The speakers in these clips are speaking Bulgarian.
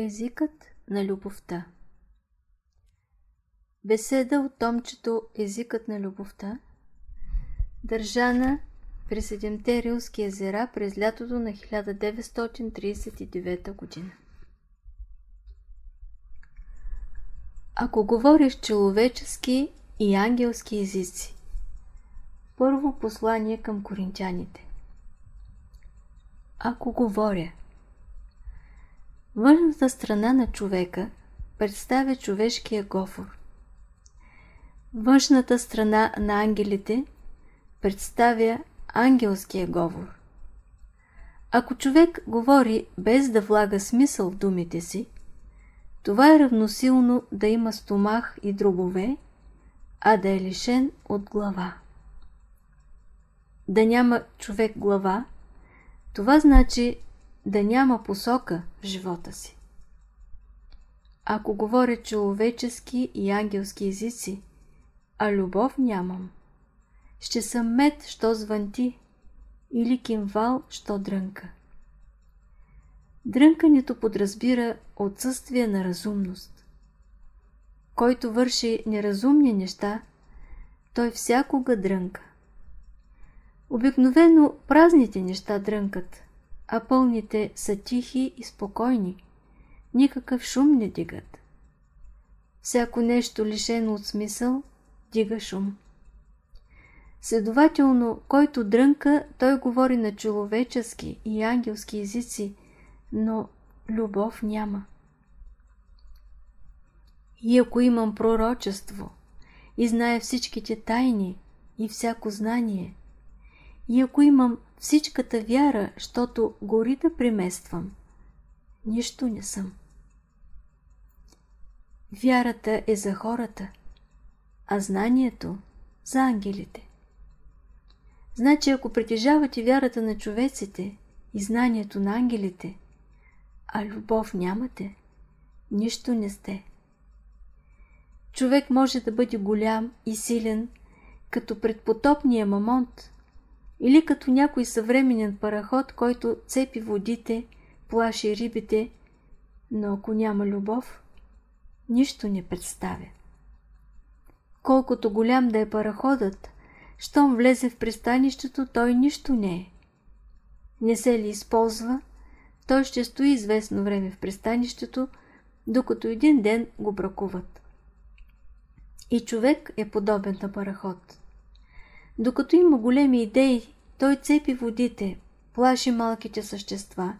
Езикът на любовта Беседа от томчето Езикът на любовта държана при Седемте Рилски езера през лятото на 1939 година. Ако говориш човечески и ангелски езици Първо послание към коринтяните Ако говоря Външната страна на човека представя човешкия говор. Външната страна на ангелите представя ангелския говор. Ако човек говори без да влага смисъл в думите си, това е равносилно да има стомах и дробове, а да е лишен от глава. Да няма човек глава, това значи да няма посока в живота си. Ако говоря човечески и ангелски езици, а любов нямам, ще съм мед, що звънти, или кимвал, що дрънка. Дрънкането подразбира отсъствие на разумност. Който върши неразумни неща, той всякога дрънка. Обикновено празните неща дрънкат – а пълните са тихи и спокойни. Никакъв шум не дигат. Всяко нещо лишено от смисъл дига шум. Следователно, който дрънка, той говори на човечески и ангелски езици, но любов няма. И ако имам пророчество и знае всичките тайни и всяко знание, и ако имам всичката вяра, щото гори да примествам, нищо не съм. Вярата е за хората, а знанието за ангелите. Значи, ако притежавате вярата на човеците и знанието на ангелите, а любов нямате, нищо не сте. Човек може да бъде голям и силен, като предпотопния мамонт, или като някой съвременен параход, който цепи водите, плаши рибите, но ако няма любов, нищо не представя. Колкото голям да е параходът, щом влезе в пристанището, той нищо не е. Не се ли използва, той ще стои известно време в пристанището, докато един ден го бракуват. И човек е подобен на параход. Докато има големи идеи, той цепи водите, плаши малките същества,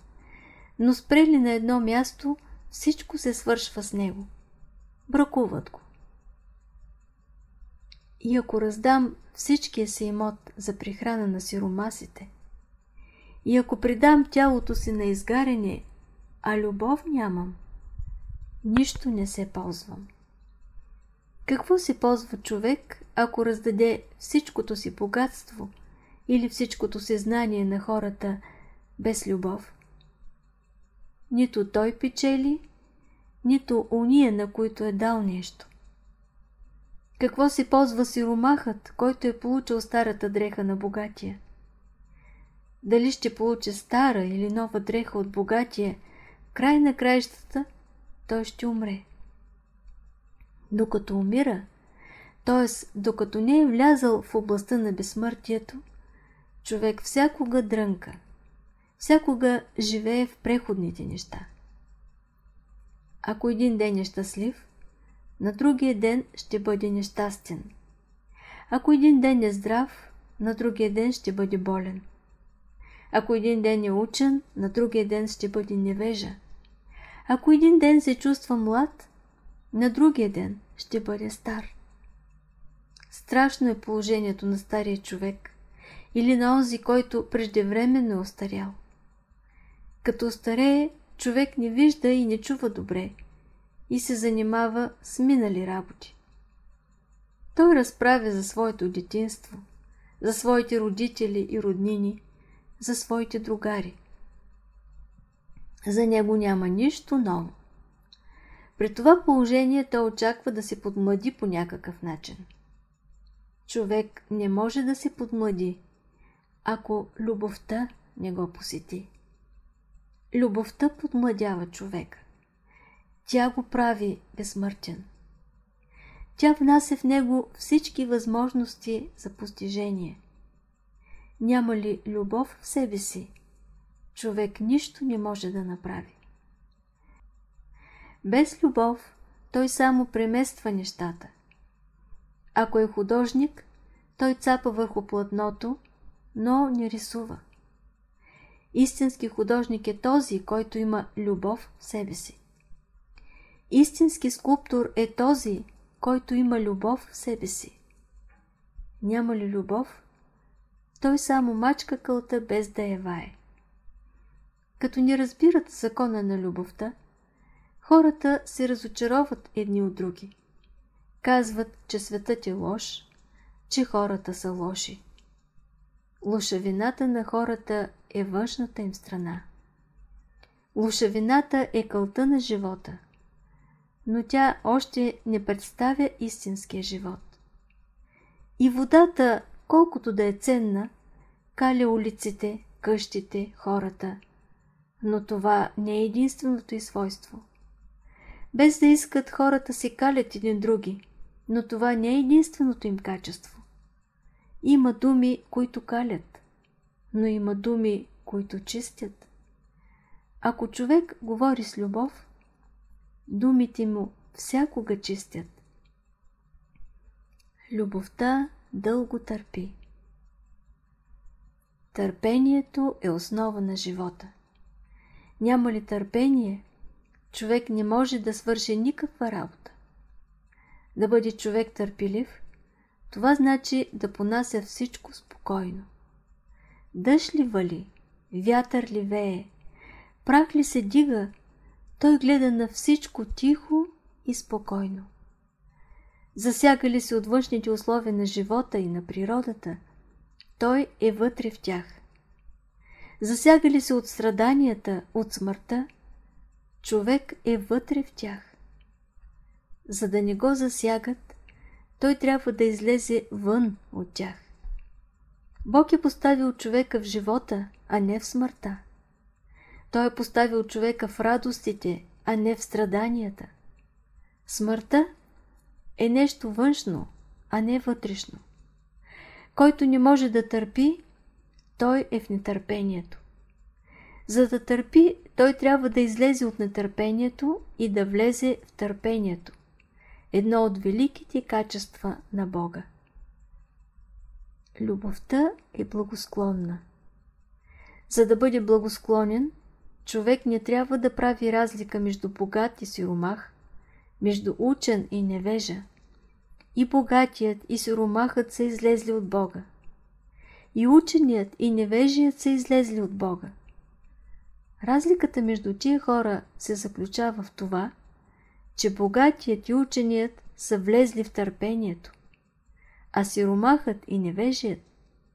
но спрели на едно място, всичко се свършва с него. Бракуват го. И ако раздам всичкия си имот за прихрана на сиромасите, и ако придам тялото си на изгаряне, а любов нямам, нищо не се ползвам. Какво се ползва човек, ако раздаде всичкото си богатство или всичкото си знание на хората без любов? Нито той печели, нито уния, на които е дал нещо. Какво се ползва сиромахът, който е получил старата дреха на богатия? Дали ще получи стара или нова дреха от богатия, край на краищата той ще умре. Докато умира, т.е. докато не е влязъл в областта на безсмъртието, човек всякога дрънка, всякога живее в преходните неща. Ако един ден е щастлив, на другия ден ще бъде нещастен. Ако един ден е здрав, на другия ден ще бъде болен. Ако един ден е учен, на другия ден ще бъде невежа. Ако един ден се чувства млад, на другия ден ще бъде стар. Страшно е положението на стария човек или на онзи, който преждевременно е остарял. Като остарее, човек не вижда и не чува добре и се занимава с минали работи. Той разправя за своето детинство, за своите родители и роднини, за своите другари. За него няма нищо ново. При това положение той очаква да се подмлади по някакъв начин. Човек не може да се подмлади, ако любовта не го посети. Любовта подмладява човека. Тя го прави безсмъртен. Тя внася в него всички възможности за постижение. Няма ли любов в себе си, човек нищо не може да направи. Без любов той само премества нещата. Ако е художник, той цапа върху платното, но не рисува. Истински художник е този, който има любов в себе си. Истински скулптор е този, който има любов в себе си. Няма ли любов? Той само мачка кълта без да я вае. Като не разбират закона на любовта, хората се разочароват едни от други. Казват, че светът е лош, че хората са лоши. Лошавината на хората е външната им страна. Лошавината е кълта на живота, но тя още не представя истинския живот. И водата, колкото да е ценна, каля улиците, къщите, хората, но това не е единственото и свойство. Без да искат хората се калят един други, но това не е единственото им качество. Има думи, които калят, но има думи, които чистят. Ако човек говори с любов, думите му всякога чистят. Любовта дълго търпи. Търпението е основа на живота. Няма ли търпение, човек не може да свърши никаква работа. Да бъде човек търпелив, това значи да понася всичко спокойно. Дъжд ли вали, вятър ли вее, прах ли се дига, той гледа на всичко тихо и спокойно. Засяга ли се от външните условия на живота и на природата, той е вътре в тях. Засяга ли се от страданията, от смъртта, човек е вътре в тях. За да не го засягат, той трябва да излезе вън от тях. Бог е поставил човека в живота, а не в смъртта. Той е поставил човека в радостите, а не в страданията. Смъртта е нещо външно, а не вътрешно. Който не може да търпи, той е в нетърпението. За да търпи, той трябва да излезе от нетърпението и да влезе в търпението. Едно от великите качества на Бога. Любовта е благосклонна. За да бъде благосклонен, човек не трябва да прави разлика между богат и сиромах, между учен и невежа. И богатият и сиромахът са излезли от Бога. И ученият и невежият са излезли от Бога. Разликата между тия хора се заключава в това, че богатият и ученият са влезли в търпението, а сиромахът и невежият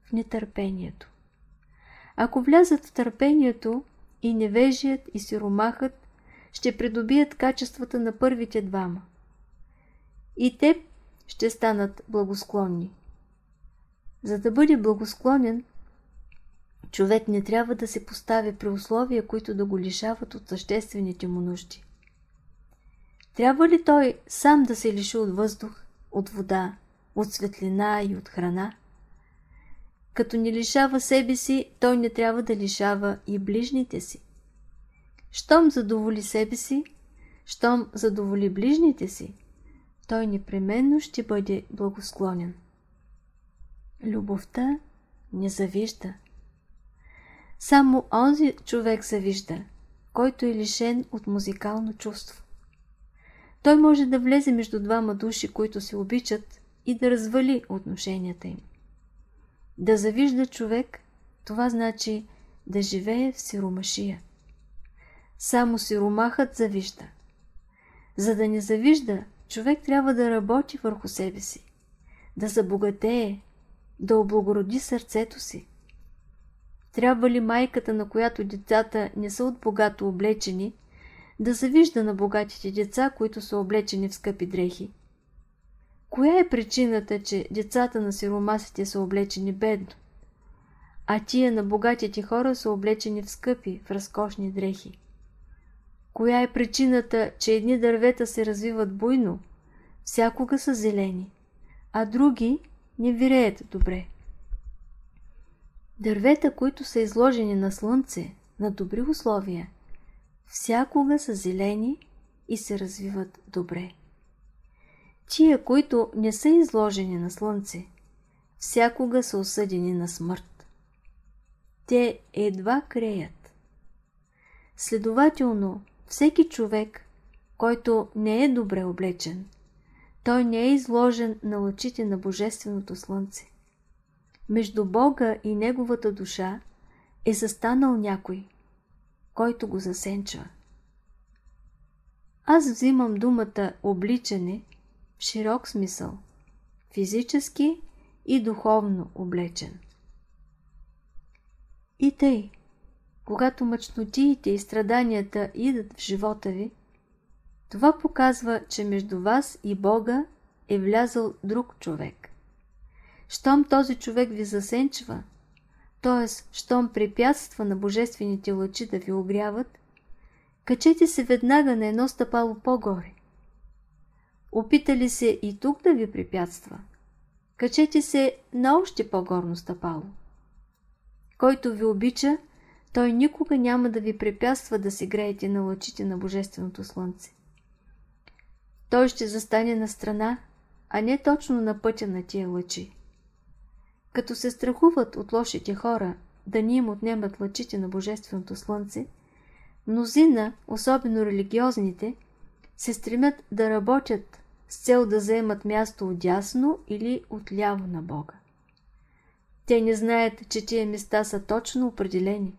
в нетърпението. Ако влязат в търпението, и невежият и сиромахът ще придобият качествата на първите двама. И те ще станат благосклонни. За да бъде благосклонен, човек не трябва да се поставя при условия, които да го лишават от съществените му нужди. Трябва ли той сам да се лиши от въздух, от вода, от светлина и от храна? Като не лишава себе си, той не трябва да лишава и ближните си. Щом задоволи себе си, щом задоволи ближните си, той непременно ще бъде благосклонен. Любовта не завижда. Само онзи човек завижда, който е лишен от музикално чувство. Той може да влезе между двама души, които се обичат и да развали отношенията им. Да завижда човек, това значи да живее в сиромашия. Само сиромахът завижда. За да не завижда, човек трябва да работи върху себе си, да забогатее, да облагороди сърцето си. Трябва ли майката, на която децата не са от богато облечени, да завижда на богатите деца, които са облечени в скъпи дрехи? Коя е причината, че децата на сиромасите са облечени бедно, а тия на богатите хора са облечени в скъпи, в разкошни дрехи? Коя е причината, че едни дървета се развиват буйно, всякога са зелени, а други не виреят добре? Дървета, които са изложени на слънце, на добри условия, всякога са зелени и се развиват добре. Тия, които не са изложени на слънце, всякога са осъдени на смърт. Те едва креят. Следователно, всеки човек, който не е добре облечен, той не е изложен на лъчите на Божественото Слънце. Между Бога и Неговата душа е застанал някой, който го засенчва. Аз взимам думата обличане в широк смисъл, физически и духовно облечен. И тъй, когато мъчнотиите и страданията идат в живота ви, това показва, че между вас и Бога е влязъл друг човек. Щом този човек ви засенчва, т.е. щом препятства на божествените лъчи да ви огряват, качете се веднага на едно стъпало по-горе. Опитали се и тук да ви препятства, качете се на още по-горно стъпало. Който ви обича, той никога няма да ви препятства да се греете на лъчите на Божественото Слънце. Той ще застане на страна, а не точно на пътя на тия лъчи. Като се страхуват от лошите хора да ни им отнемат лъчите на Божественото Слънце, мнозина, особено религиозните, се стремят да работят с цел да заемат място отясно или отляво на Бога. Те не знаят, че тия места са точно определени.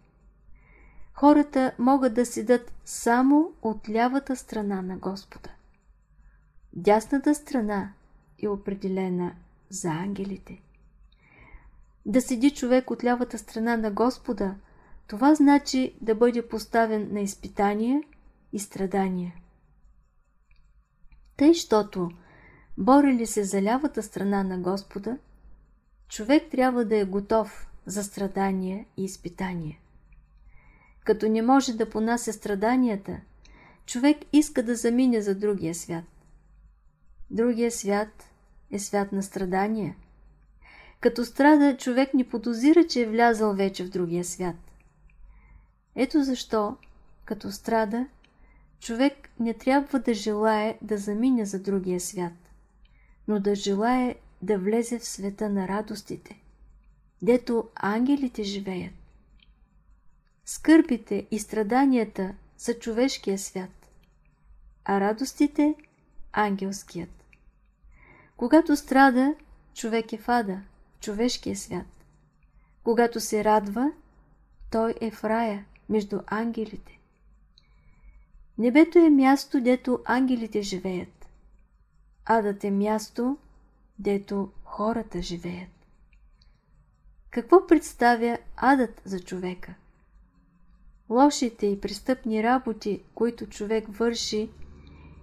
Хората могат да седат само от лявата страна на Господа. Дясната страна е определена за ангелите. Да седи човек от лявата страна на Господа, това значи да бъде поставен на изпитания и страдания. Тъй, щото, борили се за лявата страна на Господа, човек трябва да е готов за страдания и изпитания. Като не може да понася страданията, човек иска да замине за другия свят. Другия свят е свят на страдания. Като страда, човек не подозира, че е влязал вече в другия свят. Ето защо, като страда, човек не трябва да желае да замине за другия свят, но да желае да влезе в света на радостите, дето ангелите живеят. Скърбите и страданията са човешкия свят, а радостите – ангелският. Когато страда, човек е в ада, човешкия свят. Когато се радва, той е в рая, между ангелите. Небето е място, дето ангелите живеят. Адът е място, дето хората живеят. Какво представя адът за човека? Лошите и престъпни работи, които човек върши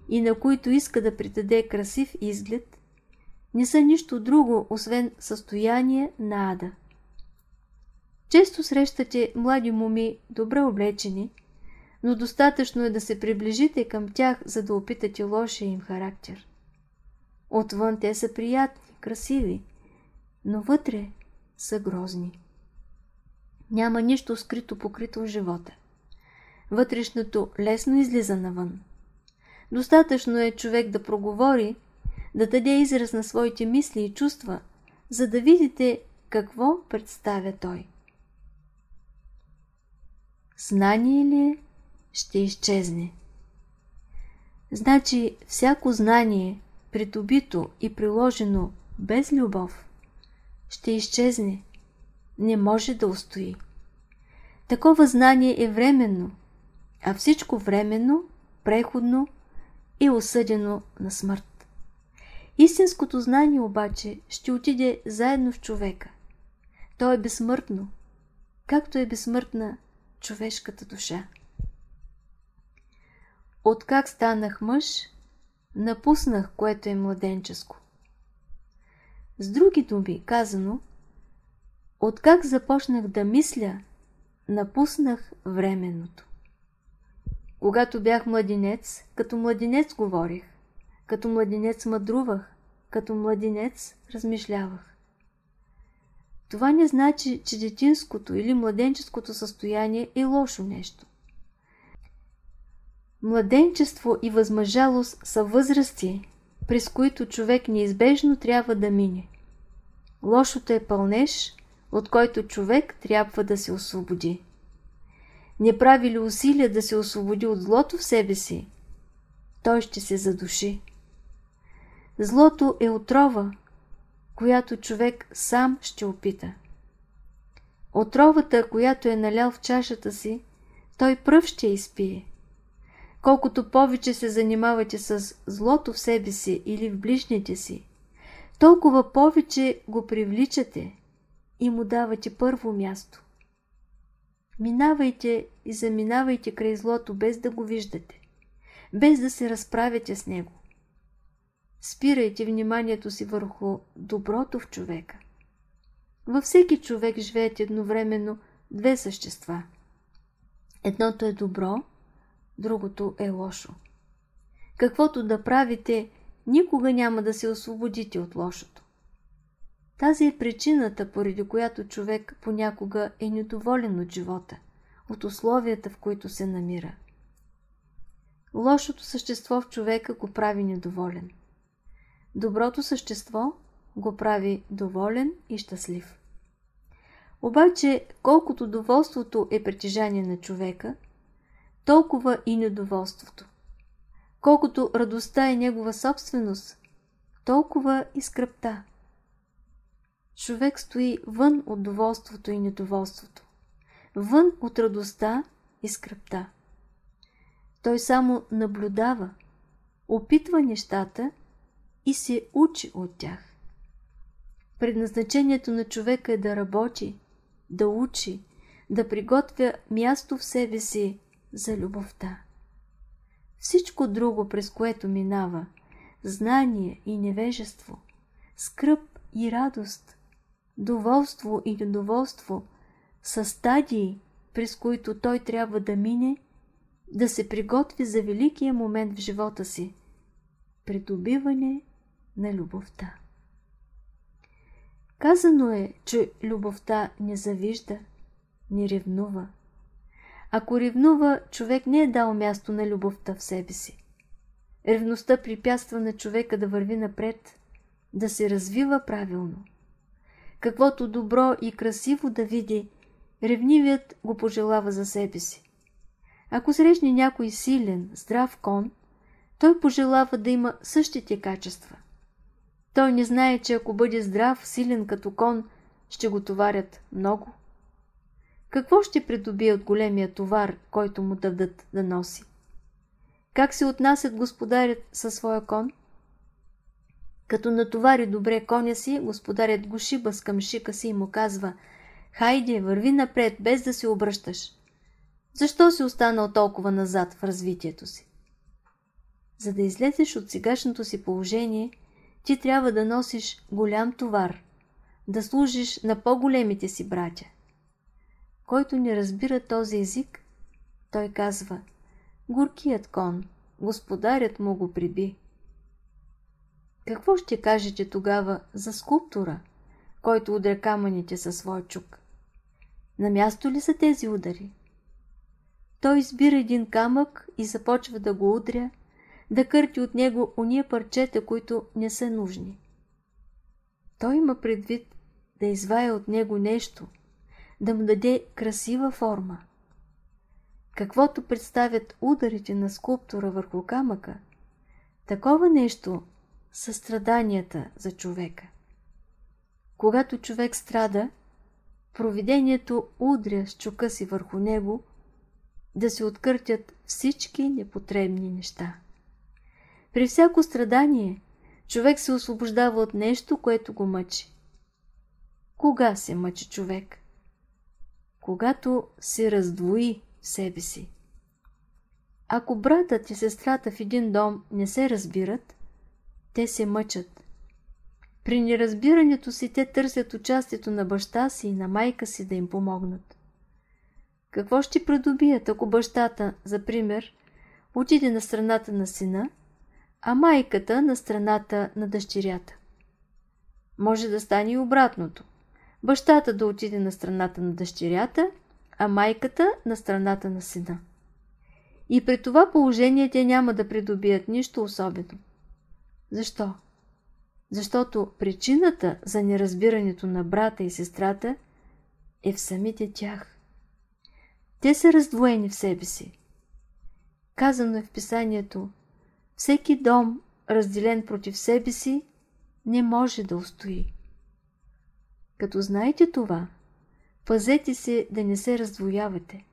и на които иска да придаде красив изглед, не са нищо друго, освен състояние на ада. Често срещате млади моми, добре облечени, но достатъчно е да се приближите към тях, за да опитате лошия им характер. Отвън те са приятни, красиви, но вътре са грозни. Няма нищо скрито покрито в живота. Вътрешното лесно излиза навън. Достатъчно е човек да проговори, да даде израз на своите мисли и чувства, за да видите какво представя той. Знание ли ще изчезне? Значи всяко знание, придобито и приложено без любов, ще изчезне, не може да устои. Такова знание е временно, а всичко временно, преходно е осъдено на смърт. Истинското знание обаче ще отиде заедно в човека. То е безсмъртно, както е безсмъртна човешката душа. Откак станах мъж, напуснах, което е младенческо. С други думи казано, откак започнах да мисля, напуснах временното. Когато бях младенец, като младенец говорих, като младенец мъдрувах, като младенец размишлявах. Това не значи, че детинското или младенческото състояние е лошо нещо. Младенчество и възмъжалост са възрасти, през които човек неизбежно трябва да мине. Лошото е пълнеж, от който човек трябва да се освободи. Не прави ли усилия да се освободи от злото в себе си, той ще се задуши. Злото е отрова, която човек сам ще опита. Отровата, която е налял в чашата си, той пръв ще изпие. Колкото повече се занимавате с злото в себе си или в ближните си, толкова повече го привличате и му давате първо място. Минавайте и заминавайте край злото без да го виждате, без да се разправяте с него. Спирайте вниманието си върху доброто в човека. Във всеки човек живеят едновременно две същества. Едното е добро, другото е лошо. Каквото да правите, никога няма да се освободите от лошото. Тази е причината, поради която човек понякога е недоволен от живота, от условията, в които се намира. Лошото същество в човека го прави недоволен. Доброто същество го прави доволен и щастлив. Обаче, колкото доволството е притежание на човека, толкова и недоволството. Колкото радостта е негова собственост, толкова и скръпта. Човек стои вън от доволството и недоволството, вън от радостта и скръпта. Той само наблюдава, опитва нещата и се учи от тях. Предназначението на човека е да работи, да учи, да приготвя място в себе си за любовта. Всичко друго, през което минава, знание и невежество, скръп и радост, доволство и недоволство, са стадии, през които той трябва да мине, да се приготви за великия момент в живота си – придобиване на любовта. Казано е, че любовта не завижда, не ревнува. Ако ревнува, човек не е дал място на любовта в себе си. Ревността препятства на човека да върви напред, да се развива правилно. Каквото добро и красиво да види, ревнивият го пожелава за себе си. Ако срещне някой силен, здрав кон, той пожелава да има същите качества. Той не знае, че ако бъде здрав, силен като кон, ще го товарят много. Какво ще придобие от големия товар, който му дадат да носи? Как се отнасят господарят със своя кон? Като натовари добре коня си, господарят го шиба с къмшика си и му казва «Хайде, върви напред, без да се обръщаш». Защо си останал толкова назад в развитието си? За да излезеш от сегашното си положение – ти трябва да носиш голям товар, да служиш на по-големите си братя. Който не разбира този език, той казва Горкият кон, господарят му го приби. Какво ще кажете тогава за скулптура, който удря камъните със свой чук? На място ли са тези удари? Той избира един камък и започва да го удря, да кърти от него уния парчета, които не са нужни. Той има предвид да извая от него нещо, да му даде красива форма. Каквото представят ударите на скулптура върху камъка, такова нещо са страданията за човека. Когато човек страда, провидението удря с чука си върху него да се откъртят всички непотребни неща. При всяко страдание човек се освобождава от нещо, което го мъчи. Кога се мъчи човек? Когато се раздвои в себе си. Ако братът и сестрата в един дом не се разбират, те се мъчат. При неразбирането си те търсят участието на баща си и на майка си да им помогнат. Какво ще придобият, ако бащата, за пример, отиде на страната на сина, а майката на страната на дъщерята. Може да стане и обратното. Бащата да отиде на страната на дъщерята, а майката на страната на сина. И при това положение те няма да придобият нищо особено. Защо? Защото причината за неразбирането на брата и сестрата е в самите тях. Те са раздвоени в себе си. Казано е в писанието, всеки дом, разделен против себе си, не може да устои. Като знаете това, пазете се да не се раздвоявате.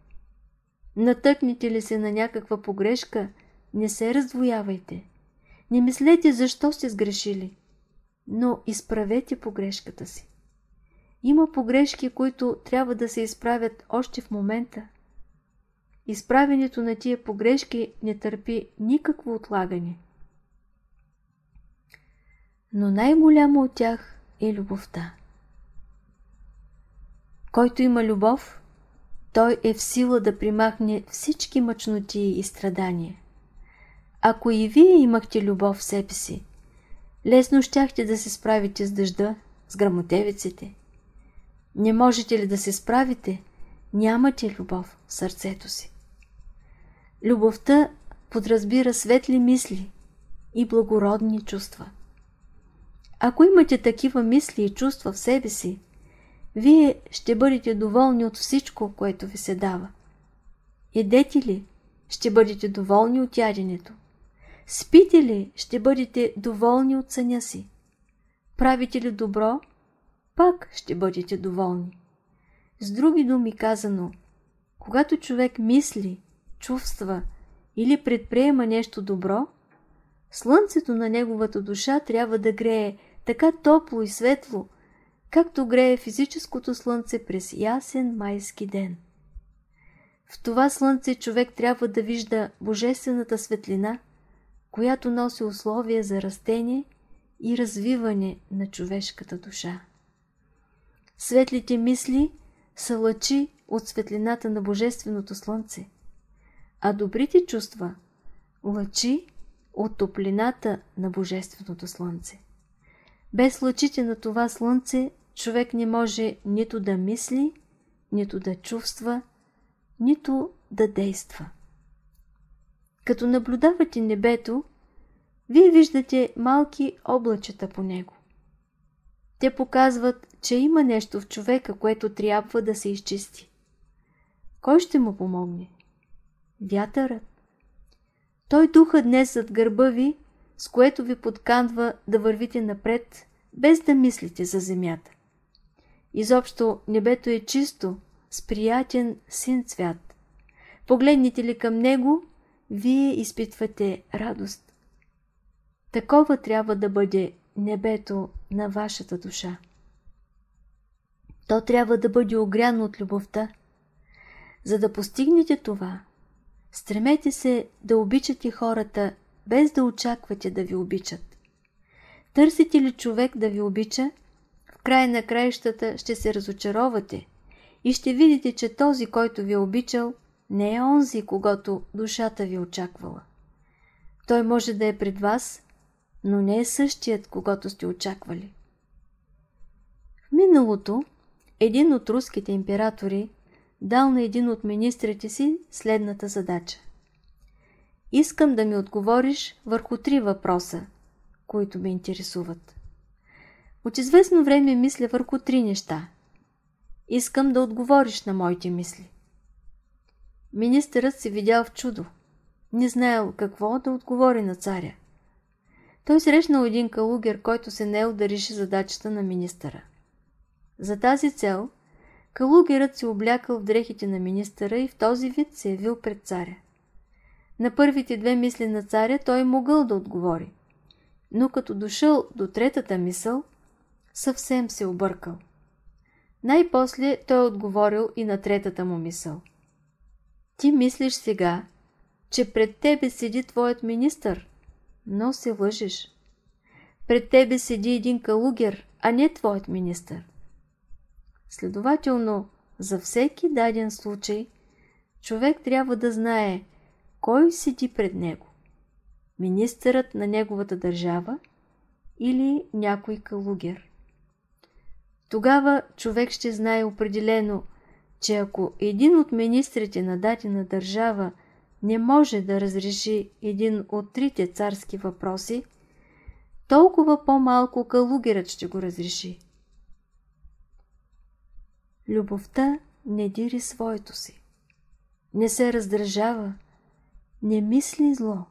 Натъкнете ли се на някаква погрешка, не се раздвоявайте. Не мислете защо сте сгрешили, но изправете погрешката си. Има погрешки, които трябва да се изправят още в момента. Изправенето на тия погрешки не търпи никакво отлагане. Но най-голямо от тях е любовта. Който има любов, той е в сила да примахне всички мъчноти и страдания. Ако и вие имахте любов в себе си, лесно щяхте да се справите с дъжда, с грамотевиците. Не можете ли да се справите, нямате любов в сърцето си. Любовта подразбира светли мисли и благородни чувства. Ако имате такива мисли и чувства в себе си, вие ще бъдете доволни от всичко, което ви се дава. Едете ли, ще бъдете доволни от яденето. Спите ли, ще бъдете доволни от съня си. Правите ли добро, пак ще бъдете доволни. С други думи казано, когато човек мисли, чувства или предприема нещо добро, слънцето на неговата душа трябва да грее така топло и светло, както грее физическото слънце през ясен майски ден. В това слънце човек трябва да вижда божествената светлина, която носи условия за растение и развиване на човешката душа. Светлите мисли са лъчи от светлината на Божественото Слънце, а добрите чувства – лъчи от топлината на Божественото Слънце. Без лъчите на това Слънце човек не може нито да мисли, нито да чувства, нито да действа. Като наблюдавате небето, вие виждате малки облачета по него. Те показват, че има нещо в човека, което трябва да се изчисти. Кой ще му помогне? Вятърът. Той духа днес зад гърба ви, с което ви подканва да вървите напред, без да мислите за земята. Изобщо небето е чисто, с приятен син цвят. Погледнете ли към него, вие изпитвате радост. Такова трябва да бъде небето на вашата душа. То трябва да бъде огряно от любовта. За да постигнете това, стремете се да обичате хората, без да очаквате да ви обичат. Търсите ли човек да ви обича, в край на краищата ще се разочаровате и ще видите, че този, който ви е обичал, не е онзи, когато душата ви очаквала. Той може да е пред вас, но не е същият, когато сте очаквали. В миналото един от руските императори дал на един от министрите си следната задача. Искам да ми отговориш върху три въпроса, които ме интересуват. От известно време мисля върху три неща. Искам да отговориш на моите мисли. Министърът се видял в чудо. Не знаел какво да отговори на царя. Той срещнал един калугер, който се неел да задачата на министъра. За тази цел калугерът се облякал в дрехите на министъра и в този вид се явил пред царя. На първите две мисли на царя той могъл да отговори, но като дошъл до третата мисъл, съвсем се объркал. Най-после той отговорил и на третата му мисъл. Ти мислиш сега, че пред тебе седи твоят министър, но се лъжеш. Пред тебе седи един калугер, а не твоят министър. Следователно, за всеки даден случай, човек трябва да знае кой седи пред него? Министърът на неговата държава или някой калугер? Тогава човек ще знае определено, че ако един от министрите на дадена държава не може да разреши един от трите царски въпроси, толкова по-малко калугерът ще го разреши. Любовта не дири своето си, не се раздражава, не мисли зло.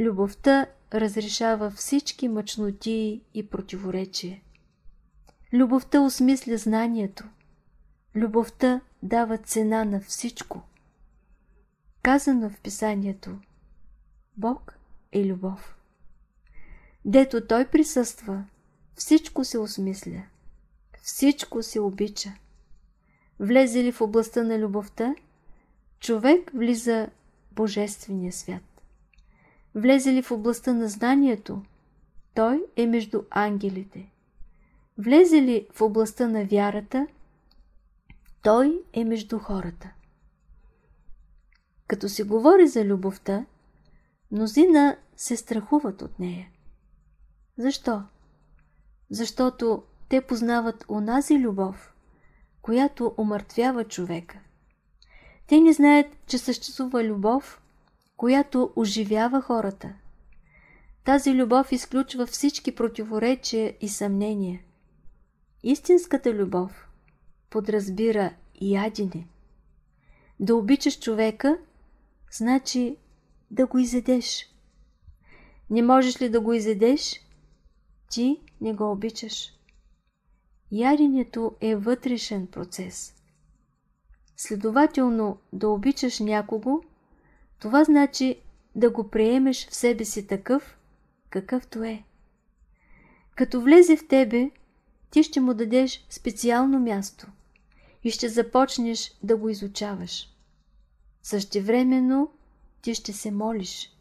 Любовта разрешава всички мъчноти и противоречия. Любовта осмисля знанието. Любовта дава цена на всичко. Казано в писанието Бог е любов. Дето Той присъства, всичко се осмисля, всичко се обича. Влезе ли в областта на любовта, човек влиза в Божествения свят. Влезе ли в областта на знанието, той е между ангелите. Влезе ли в областта на вярата, той е между хората. Като се говори за любовта, мнозина се страхуват от нея. Защо? Защото те познават онази любов, която омъртвява човека. Те не знаят, че съществува любов, която оживява хората. Тази любов изключва всички противоречия и съмнения. Истинската любов подразбира ядене. Да обичаш човека, значи да го изедеш. Не можеш ли да го изедеш, ти не го обичаш. Яденето е вътрешен процес. Следователно, да обичаш някого, това значи да го приемеш в себе си такъв, какъвто е. Като влезе в тебе, ти ще му дадеш специално място и ще започнеш да го изучаваш. Същевременно ти ще се молиш.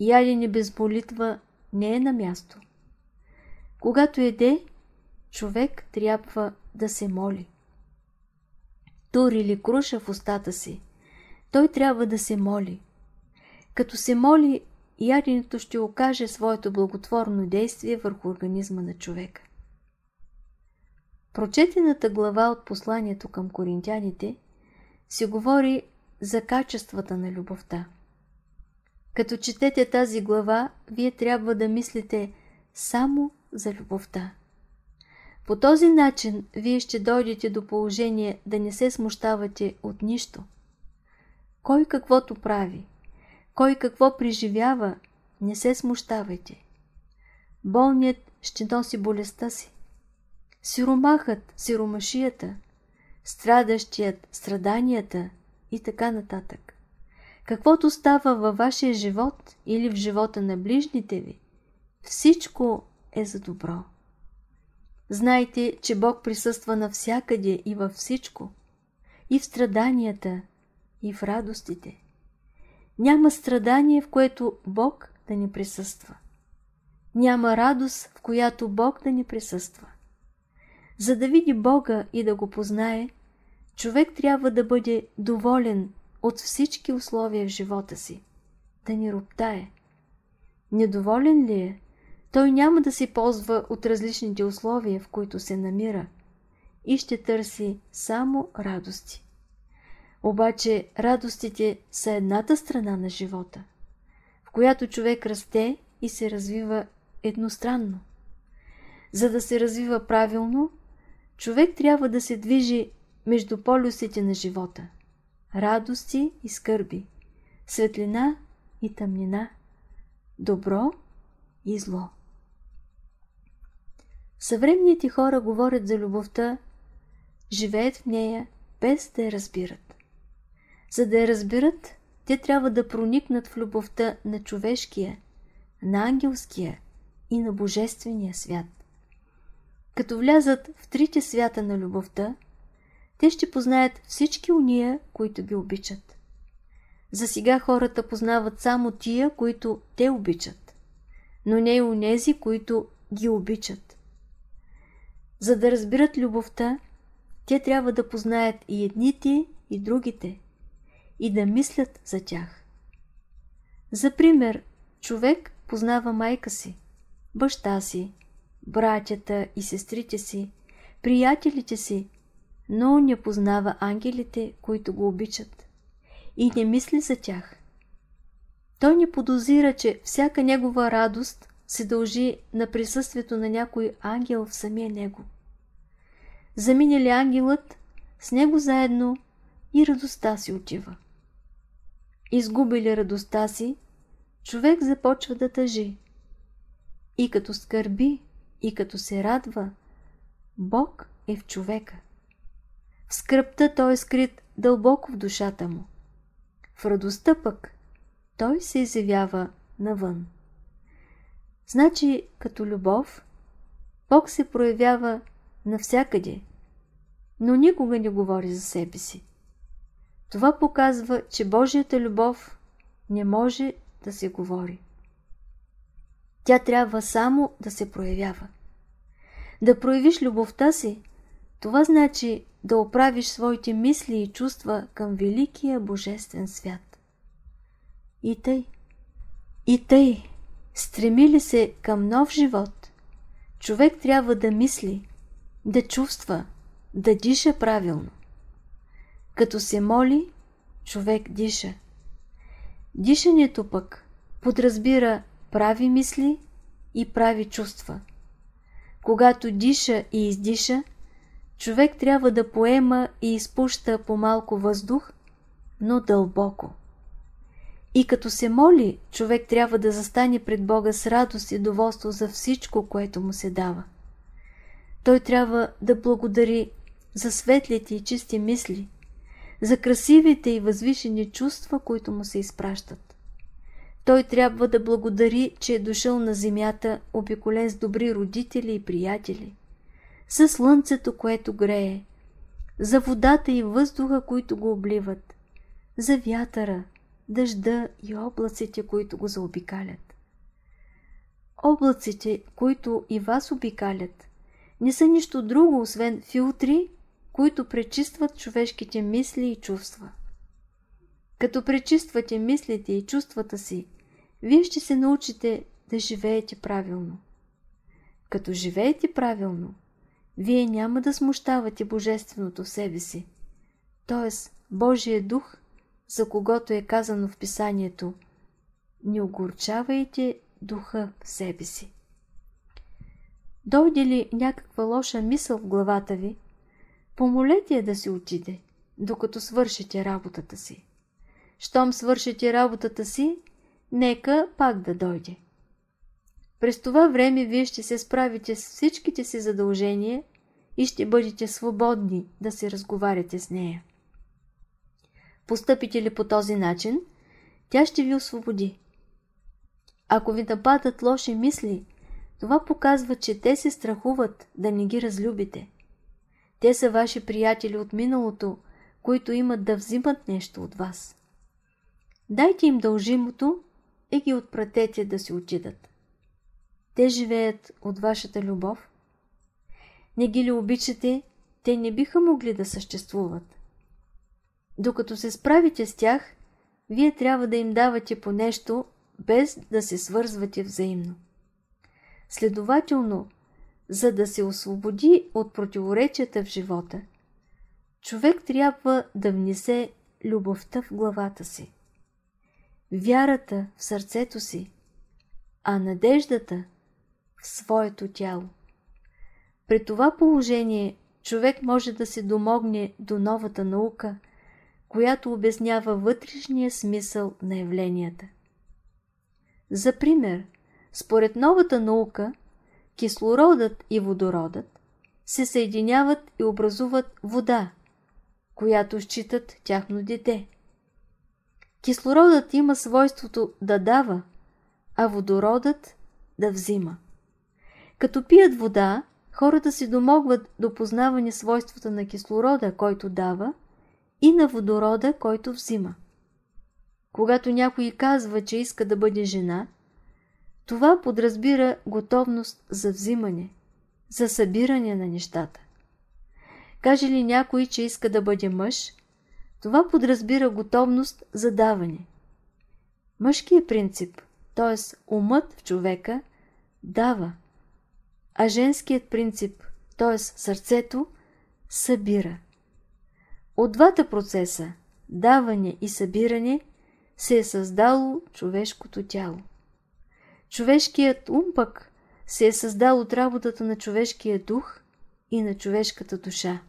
Ядене без молитва не е на място. Когато еде, човек трябва да се моли. Тур или круша в устата си, той трябва да се моли. Като се моли, яденето ще окаже своето благотворно действие върху организма на човека. Прочетената глава от посланието към коринтяните си говори за качествата на любовта. Като четете тази глава, вие трябва да мислите само за любовта. По този начин вие ще дойдете до положение да не се смущавате от нищо. Кой каквото прави, кой какво преживява, не се смущавайте. Болният ще носи болестта си. Сиромахът, сиромашията, страдащият, страданията и така нататък. Каквото става във вашия живот или в живота на ближните ви, всичко е за добро. Знайте, че Бог присъства навсякъде и във всичко, и в страданията, и в радостите. Няма страдание, в което Бог да не присъства. Няма радост, в която Бог да не присъства. За да види Бога и да го познае, човек трябва да бъде доволен от всички условия в живота си, да ни роптае. Недоволен ли е, той няма да се ползва от различните условия, в които се намира и ще търси само радости. Обаче радостите са едната страна на живота, в която човек расте и се развива едностранно. За да се развива правилно, човек трябва да се движи между полюсите на живота – радости и скърби, светлина и тъмнина, добро и зло. Съвременните хора говорят за любовта, живеят в нея без да я разбират. За да я разбират, те трябва да проникнат в любовта на човешкия, на ангелския и на божествения свят. Като влязат в трите свята на любовта, те ще познаят всички уния, които ги обичат. За сега хората познават само тия, които те обичат, но не и унези, които ги обичат. За да разбират любовта, те трябва да познаят и едните, и другите. и да мислят за тях. За пример, човек познава майка си, баща си, братята и сестрите си, приятелите си, но не познава ангелите, които го обичат и не мисли за тях. Той не подозира, че всяка негова радост се дължи на присъствието на някой ангел в самия него. Замине ли ангелът, с него заедно и радостта си отива. Изгуби ли радостта си, човек започва да тъжи. И като скърби, и като се радва, Бог е в човека. В скръпта той е скрит дълбоко в душата му. В радостта пък той се изявява навън. Значи, като любов, Бог се проявява навсякъде, но никога не говори за себе си. Това показва, че Божията любов не може да се говори. Тя трябва само да се проявява. Да проявиш любовта си, това значи да оправиш своите мисли и чувства към великия божествен свят. И тъй, и тъй, стреми ли се към нов живот, човек трябва да мисли, да чувства, да диша правилно. Като се моли, човек диша. Дишането пък подразбира прави мисли и прави чувства. Когато диша и издиша, човек трябва да поема и изпуща по малко въздух, но дълбоко. И като се моли, човек трябва да застане пред Бога с радост и доволство за всичко, което му се дава. Той трябва да благодари за светлите и чисти мисли, за красивите и възвишени чувства, които му се изпращат. Той трябва да благодари, че е дошъл на земята, обиколен с добри родители и приятели, за слънцето, което грее, за водата и въздуха, които го обливат, за вятъра, дъжда и облаците, които го заобикалят. Облаците, които и вас обикалят, не са нищо друго, освен филтри, които пречистват човешките мисли и чувства. Като пречиствате мислите и чувствата си, вие ще се научите да живеете правилно. Като живеете правилно, вие няма да смущавате Божественото в себе си, т.е. Божия дух, за когото е казано в писанието Не огорчавайте духа в себе си. Дойде ли някаква лоша мисъл в главата ви, помолете я да си отиде, докато свършите работата си. Щом свършите работата си, нека пак да дойде. През това време вие ще се справите с всичките си задължения и ще бъдете свободни да се разговаряте с нея. Постъпите ли по този начин, тя ще ви освободи. Ако ви нападат лоши мисли, това показва, че те се страхуват да не ги разлюбите. Те са ваши приятели от миналото, които имат да взимат нещо от вас. Дайте им дължимото и ги отпратете да си отидат. Те живеят от вашата любов. Не ги ли обичате, те не биха могли да съществуват. Докато се справите с тях, вие трябва да им давате по нещо, без да се свързвате взаимно. Следователно, за да се освободи от противоречията в живота, човек трябва да внесе любовта в главата си, вярата в сърцето си, а надеждата в своето тяло. При това положение човек може да се домогне до новата наука, която обяснява вътрешния смисъл на явленията. За пример, според новата наука, кислородът и водородът се съединяват и образуват вода, която считат тяхно дете. Кислородът има свойството да дава, а водородът да взима. Като пият вода, хората си домогват до познаване свойствата на кислорода, който дава, и на водорода, който взима. Когато някой казва, че иска да бъде жена, това подразбира готовност за взимане, за събиране на нещата. Каже ли някой, че иска да бъде мъж, Това подразбира готовност за даване. Мъжкият принцип, т.е. умът в човека, дава, а женският принцип, т.е. сърцето, събира. От двата процеса, даване и събиране, се е създало човешкото тяло. Човешкият ум пък се е създал от работата на човешкия дух и на човешката душа.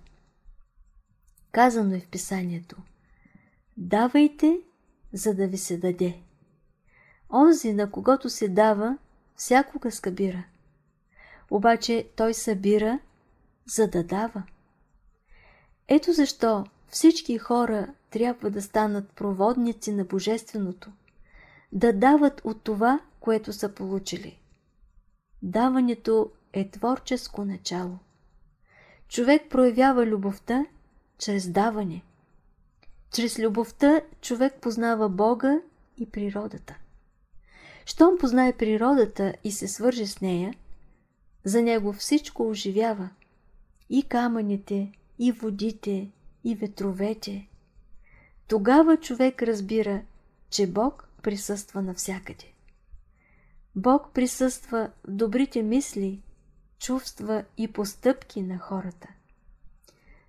Казано е в писанието Давайте, за да ви се даде. Онзи, на когото се дава, всякога скъбира. Обаче той събира, за да дава. Ето защо всички хора трябва да станат проводници на Божественото, да дават от това, което са получили. Даването е творческо начало. Човек проявява любовта чрез даване. Чрез любовта човек познава Бога и природата. Щом познае природата и се свърже с нея, за него всичко оживява. И камъните, и водите, и ветровете. Тогава човек разбира, че Бог присъства навсякъде. Бог присъства в добрите мисли, чувства и постъпки на хората.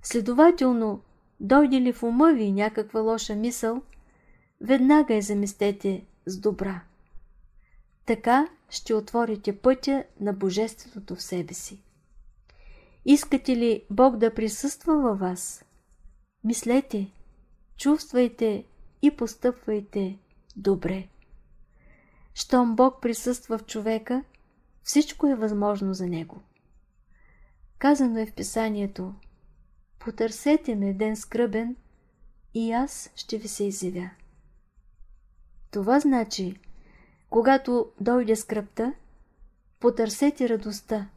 Следователно, дойде ли в ума ви някаква лоша мисъл, веднага я заместете с добра. Така ще отворите пътя на Божественото в себе си. Искате ли Бог да присъства във вас? Мислете, чувствайте и постъпвайте добре. Щом Бог присъства в човека, всичко е възможно за него. Казано е в писанието Потърсете ме ден скръбен и аз ще ви се изявя. Това значи, когато дойде скръпта, потърсете радостта.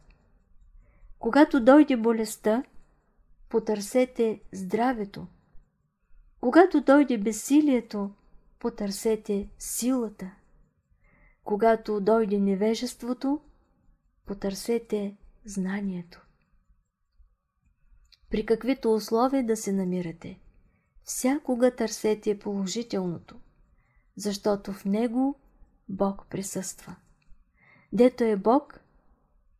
Когато дойде болестта, потърсете здравето. Когато дойде безсилието, потърсете силата. Когато дойде невежеството, потърсете знанието. При каквито условия да се намирате, всякога търсете положителното, защото в него Бог присъства. Дето е Бог,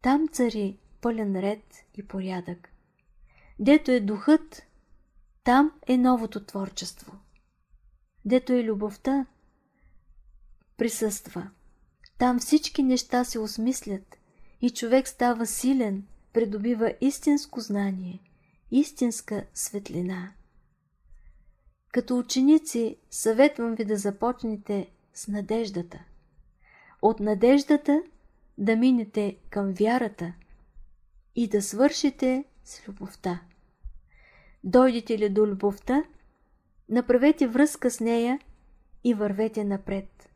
там цари пълен ред и порядък. Дето е духът, там е новото творчество. Дето е любовта, присъства. Там всички неща се осмислят и човек става силен, придобива истинско знание, истинска светлина. Като ученици съветвам ви да започнете с надеждата. От надеждата да минете към вярата и да свършите с любовта. Дойдете ли до любовта, направете връзка с нея и вървете напред.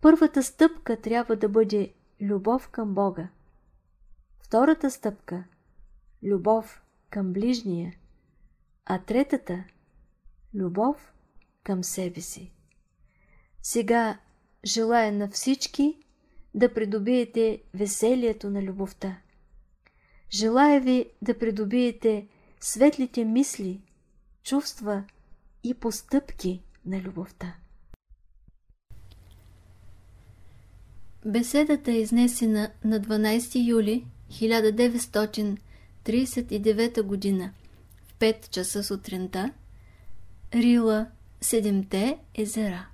Първата стъпка трябва да бъде любов към Бога. Втората стъпка – любов към ближния, а третата – любов към себе си. Сега желая на всички да придобиете веселието на любовта. Желая ви да придобиете светлите мисли, чувства и постъпки на любовта. Беседата е изнесена на 12 юли 1939 г. в 5 часа сутринта, Рила, Седемте езера.